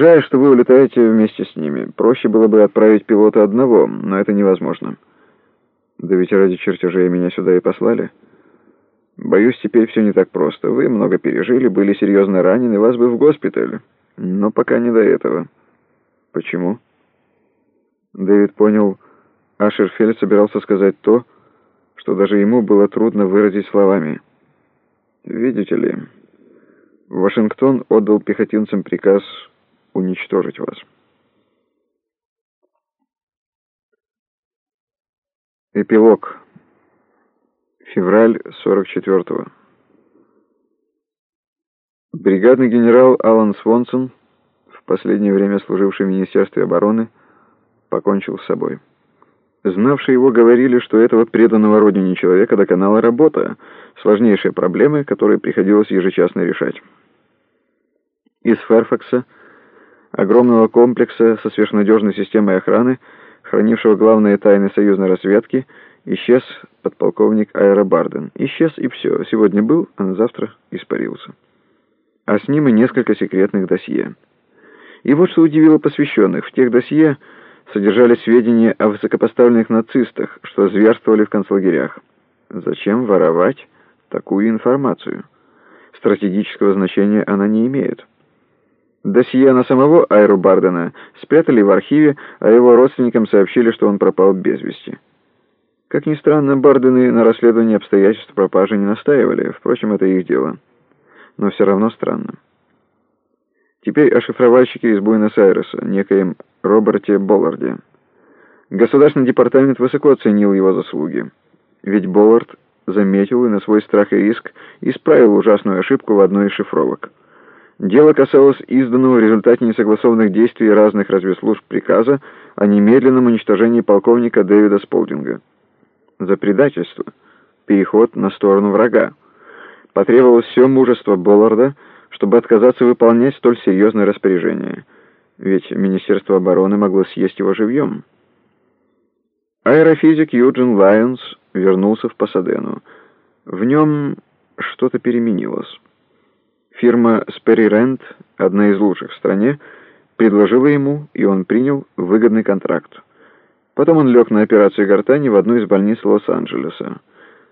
Жаль, что вы улетаете вместе с ними. Проще было бы отправить пилота одного, но это невозможно. Да ведь ради чертежей меня сюда и послали. Боюсь, теперь все не так просто. Вы много пережили, были серьезно ранены, вас бы в госпиталь. Но пока не до этого. Почему? Дэвид понял, Ашерфельд собирался сказать то, что даже ему было трудно выразить словами. Видите ли, Вашингтон отдал пехотинцам приказ уничтожить вас. Эпилог. Февраль 44-го. Бригадный генерал Алан Свонсон, в последнее время служивший в Министерстве обороны, покончил с собой. Знавшие его говорили, что этого преданного родине человека доконала работа, сложнейшие проблемы, которые приходилось ежечасно решать. Из Ферфакса, огромного комплекса со сверхнадежной системой охраны, хранившего главные тайны союзной разведки, исчез подполковник Айра Барден. Исчез и все. Сегодня был, а на завтра испарился. А с ним и несколько секретных досье. И вот что удивило посвященных. В тех досье содержались сведения о высокопоставленных нацистах, что зверствовали в концлагерях. Зачем воровать такую информацию? Стратегического значения она не имеет. Досье на самого Айру Бардена спрятали в архиве, а его родственникам сообщили, что он пропал без вести. Как ни странно, Бардены на расследовании обстоятельств пропажи не настаивали, впрочем, это их дело. Но все равно странно. Теперь о шифровальщике из Буэнос-Айреса, некоем Роберте Болларде. Государственный департамент высоко оценил его заслуги. Ведь Боллард заметил и на свой страх и риск исправил ужасную ошибку в одной из шифровок. Дело касалось изданного в результате несогласованных действий разных разведслужб приказа о немедленном уничтожении полковника Дэвида Сполдинга. За предательство, переход на сторону врага. Потребовалось все мужество Болларда, чтобы отказаться выполнять столь серьезное распоряжение, ведь Министерство обороны могло съесть его живьем. Аэрофизик Юджин Лайонс вернулся в Пасадену. В нем что-то переменилось. Фирма Сперри Рэнд, одна из лучших в стране, предложила ему, и он принял выгодный контракт. Потом он лег на операцию гортани в одну из больниц Лос-Анджелеса.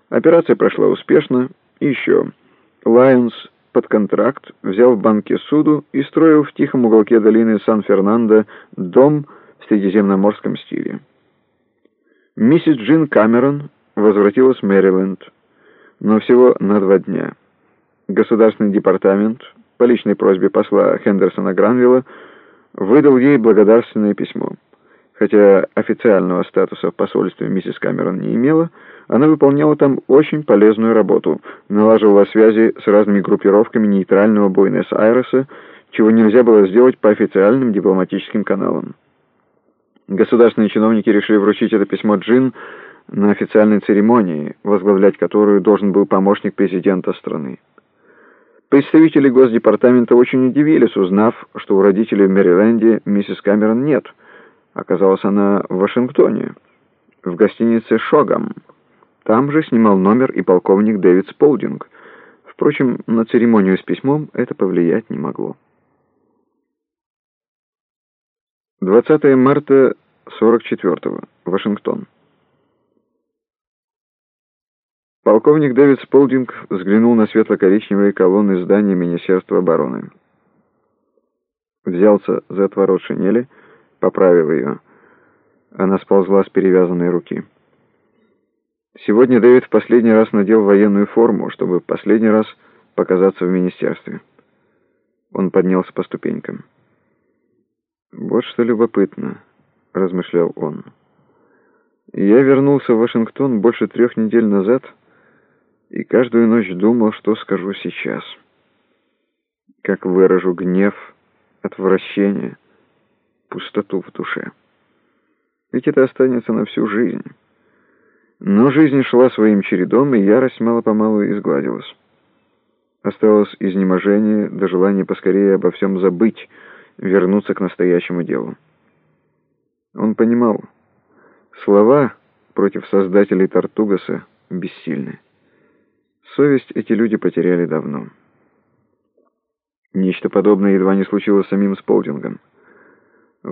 Операция прошла успешно, и еще. Лайонс под контракт взял в банке суду и строил в тихом уголке долины Сан-Фернандо дом в средиземноморском стиле. Миссис Джин Камерон возвратилась в Мэриленд, но всего на два дня. Государственный департамент по личной просьбе посла Хендерсона Гранвилла выдал ей благодарственное письмо. Хотя официального статуса в посольстве миссис Камерон не имела, она выполняла там очень полезную работу, налаживала связи с разными группировками нейтрального Буэнос-Айреса, чего нельзя было сделать по официальным дипломатическим каналам. Государственные чиновники решили вручить это письмо Джин на официальной церемонии, возглавлять которую должен был помощник президента страны. Представители Госдепартамента очень удивились, узнав, что у родителей в Мэриленде миссис Камерон нет. Оказалось, она в Вашингтоне, в гостинице «Шогам». Там же снимал номер и полковник Дэвид Сполдинг. Впрочем, на церемонию с письмом это повлиять не могло. 20 марта 44-го. Вашингтон. Полковник Дэвид Сполдинг взглянул на светло-коричневые колонны здания Министерства обороны. Взялся за отворот шинели, поправил ее. Она сползла с перевязанной руки. Сегодня Дэвид в последний раз надел военную форму, чтобы в последний раз показаться в министерстве. Он поднялся по ступенькам. «Вот что любопытно», — размышлял он. «Я вернулся в Вашингтон больше трех недель назад», — и каждую ночь думал, что скажу сейчас. Как выражу гнев, отвращение, пустоту в душе. Ведь это останется на всю жизнь. Но жизнь шла своим чередом, и ярость мало-помалу изгладилась. Осталось изнеможение до желания поскорее обо всем забыть, вернуться к настоящему делу. Он понимал, слова против создателей Тартугаса бессильны. Совесть эти люди потеряли давно. Нечто подобное едва не случилось самим Сполдингом.